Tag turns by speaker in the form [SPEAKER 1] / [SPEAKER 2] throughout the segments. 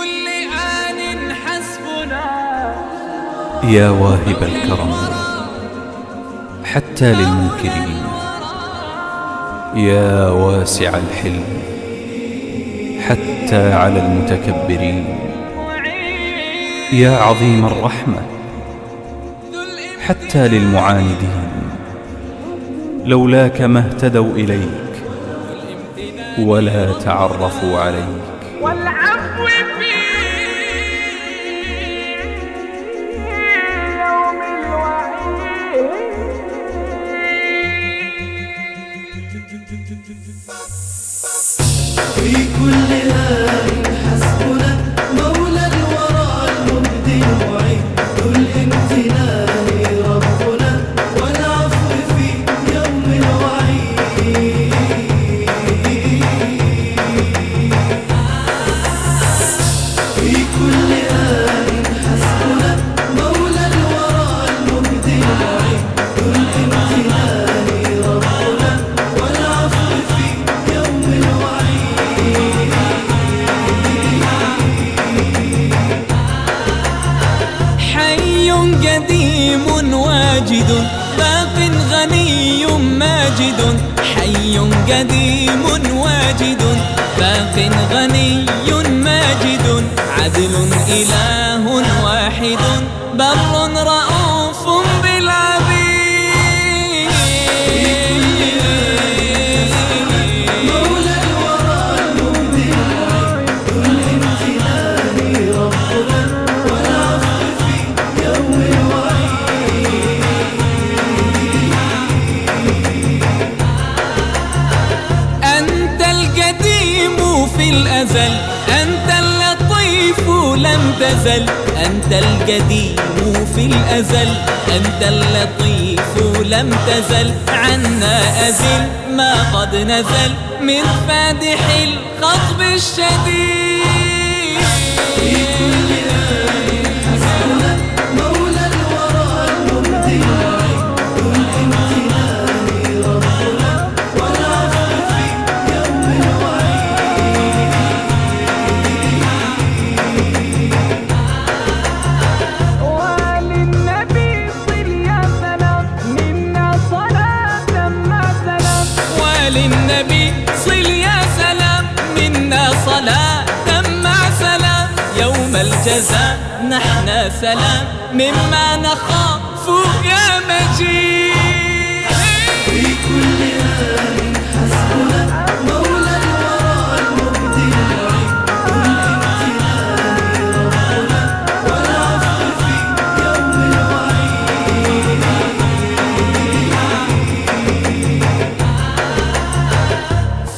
[SPEAKER 1] كل آن حسبنا.
[SPEAKER 2] يا واهب الكرم حتى للمنكرين يا واسع الحلم حتى على المتكبرين. يا عظيم الرحمة حتى للمعاندين. لولاك ما اهتدوا إليك ولا تعرفوا عليك.
[SPEAKER 1] والعفو في
[SPEAKER 3] كل آن
[SPEAKER 1] قديم واجد باق غني ماجد حي قديم واجد باق غني ماجد عدل إله واحد بر الأزل. أنت اللطيف لم تزل. أنت القديم في الأزل. أنت اللطيف لم تزل. عنا أزل ما قد نزل. من فادح الخطب الشديد. الجزاء نحن سلام مما نخاف يا مجيد.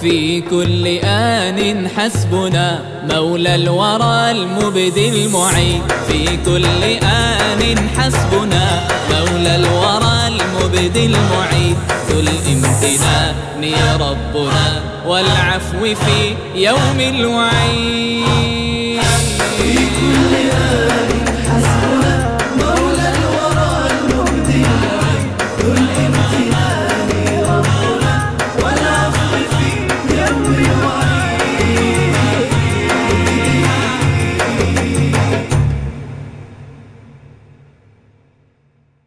[SPEAKER 3] في كل آن حسبنا مولى الورى المبدي المعين. في
[SPEAKER 1] كل آن حسبنا مولى الورى المبدي المعين. ذو الامتنان يا ربنا والعفو في يوم الوعيد.